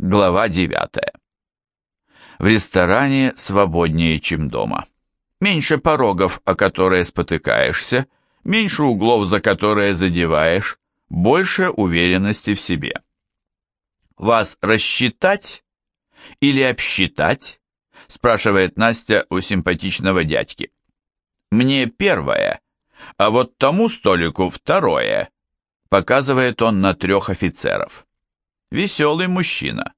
Глава 9. В ресторане свободнее, чем дома. Меньше порогов, о которые спотыкаешься, меньше углов, за которые задеваешь, больше уверенности в себе. «Вас рассчитать или обсчитать?» спрашивает Настя у симпатичного дядьки. «Мне первое, а вот тому столику второе», показывает он на трех офицеров. Веселый мужчина.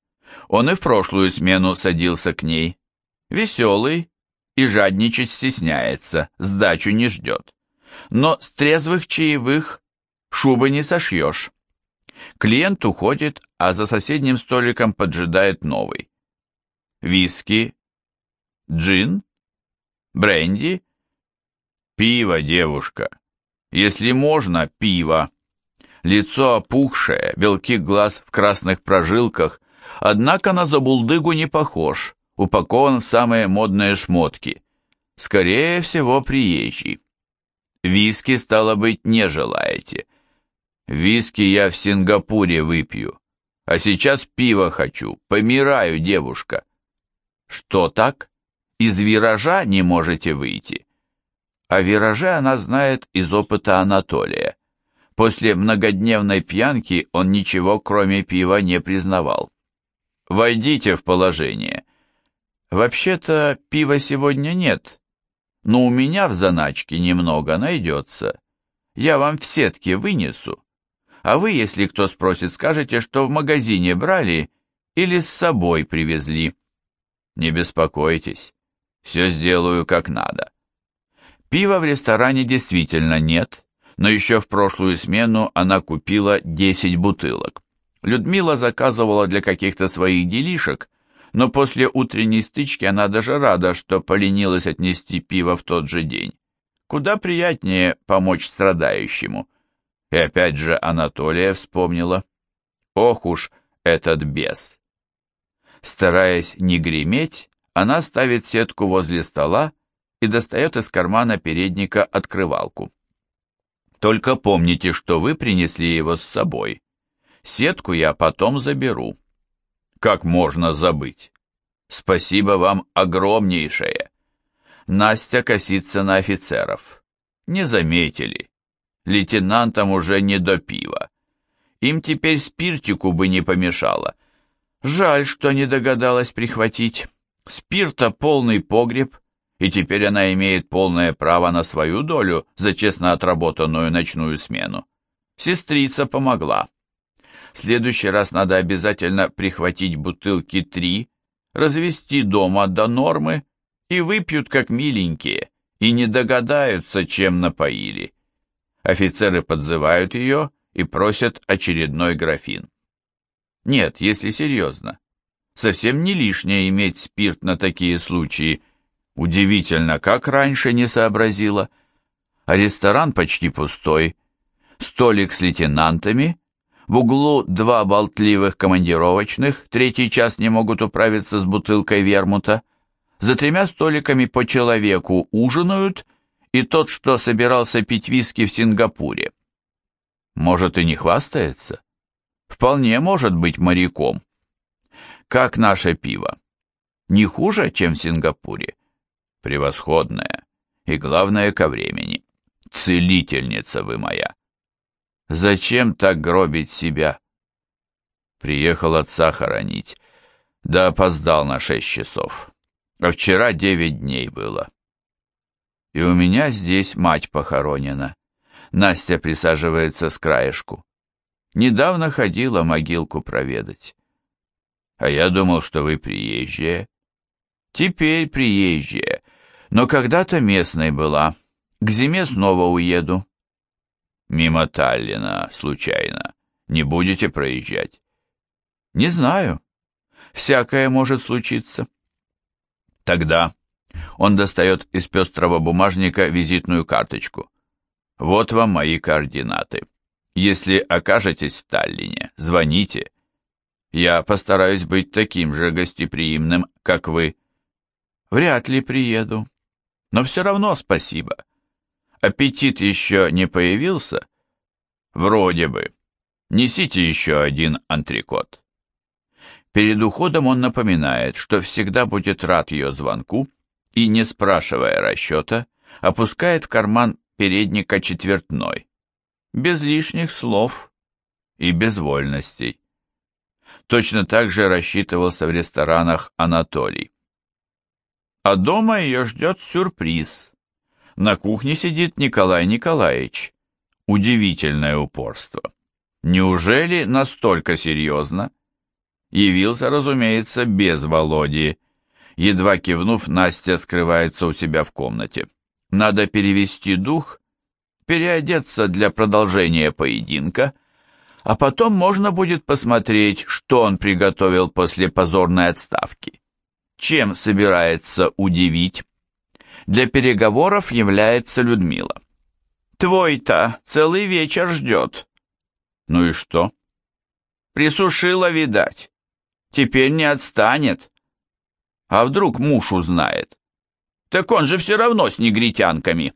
Он и в прошлую смену садился к ней. Веселый и жадничать стесняется, сдачу не ждет. Но с трезвых чаевых шубы не сошьешь. Клиент уходит, а за соседним столиком поджидает новый. Виски, джин, бренди, пиво, девушка. Если можно, пиво лицо опухшее, белки глаз в красных прожилках, однако на забулдыгу не похож, упакован в самые модные шмотки. Скорее всего, приезжий. Виски, стало быть, не желаете. Виски я в Сингапуре выпью, а сейчас пиво хочу, помираю, девушка. Что так? Из виража не можете выйти? О вираже она знает из опыта Анатолия. После многодневной пьянки он ничего, кроме пива, не признавал. «Войдите в положение». «Вообще-то пива сегодня нет, но у меня в заначке немного найдется. Я вам в сетке вынесу. А вы, если кто спросит, скажете, что в магазине брали или с собой привезли. Не беспокойтесь, все сделаю как надо». Пива в ресторане действительно нет, но еще в прошлую смену она купила 10 бутылок. Людмила заказывала для каких-то своих делишек, но после утренней стычки она даже рада, что поленилась отнести пиво в тот же день. Куда приятнее помочь страдающему. И опять же Анатолия вспомнила. Ох уж этот бес! Стараясь не греметь, она ставит сетку возле стола и достает из кармана передника открывалку. Только помните, что вы принесли его с собой. Сетку я потом заберу. Как можно забыть? Спасибо вам огромнейшее. Настя косится на офицеров. Не заметили. Лейтенантам уже не до пива. Им теперь спиртику бы не помешало. Жаль, что не догадалась прихватить. Спирта полный погреб, и теперь она имеет полное право на свою долю за честно отработанную ночную смену. Сестрица помогла. В следующий раз надо обязательно прихватить бутылки три, развести дома до нормы и выпьют как миленькие, и не догадаются, чем напоили. Офицеры подзывают ее и просят очередной графин. Нет, если серьезно, совсем не лишнее иметь спирт на такие случаи, Удивительно, как раньше не сообразила. А ресторан почти пустой. Столик с лейтенантами. В углу два болтливых командировочных, третий час не могут управиться с бутылкой вермута. За тремя столиками по человеку ужинают, и тот, что собирался пить виски в Сингапуре. Может, и не хвастается? Вполне может быть моряком. Как наше пиво? Не хуже, чем в Сингапуре? Превосходная и, главное, ко времени. Целительница вы моя. Зачем так гробить себя? Приехал отца хоронить, да опоздал на шесть часов. А вчера девять дней было. И у меня здесь мать похоронена. Настя присаживается с краешку. Недавно ходила могилку проведать. А я думал, что вы приезжие. Теперь приезжие, но когда-то местной была. К зиме снова уеду. Мимо Таллина, случайно. Не будете проезжать? Не знаю. Всякое может случиться. Тогда он достает из пестрого бумажника визитную карточку. Вот вам мои координаты. Если окажетесь в Таллине, звоните. Я постараюсь быть таким же гостеприимным, как вы. Вряд ли приеду. Но все равно спасибо. Аппетит еще не появился? Вроде бы. Несите еще один антрикот. Перед уходом он напоминает, что всегда будет рад ее звонку и, не спрашивая расчета, опускает в карман передника четвертной, без лишних слов и без вольностей. Точно так же рассчитывался в ресторанах Анатолий. А дома ее ждет сюрприз. На кухне сидит Николай Николаевич. Удивительное упорство. Неужели настолько серьезно? Явился, разумеется, без Володи. Едва кивнув, Настя скрывается у себя в комнате. Надо перевести дух, переодеться для продолжения поединка, а потом можно будет посмотреть, что он приготовил после позорной отставки. Чем собирается удивить? Для переговоров является Людмила. «Твой-то целый вечер ждет». «Ну и что?» «Присушила, видать. Теперь не отстанет. А вдруг муж узнает? Так он же все равно с негритянками».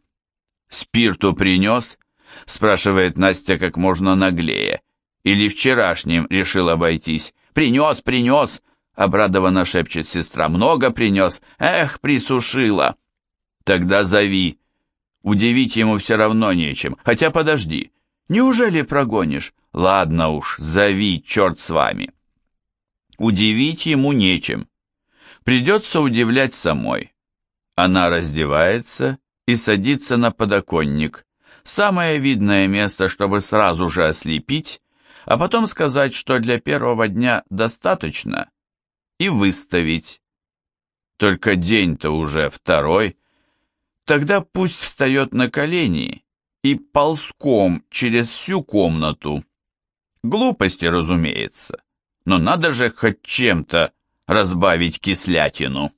«Спирту принес?» — спрашивает Настя как можно наглее. Или вчерашним решил обойтись. «Принес, принес!» — обрадованно шепчет сестра. «Много принес! Эх, присушила!» «Тогда зови!» Удивить ему все равно нечем. Хотя подожди, неужели прогонишь? Ладно уж, зови, черт с вами. Удивить ему нечем. Придется удивлять самой. Она раздевается и садится на подоконник. Самое видное место, чтобы сразу же ослепить, а потом сказать, что для первого дня достаточно, и выставить. Только день-то уже второй. Тогда пусть встает на колени и ползком через всю комнату. Глупости, разумеется, но надо же хоть чем-то разбавить кислятину.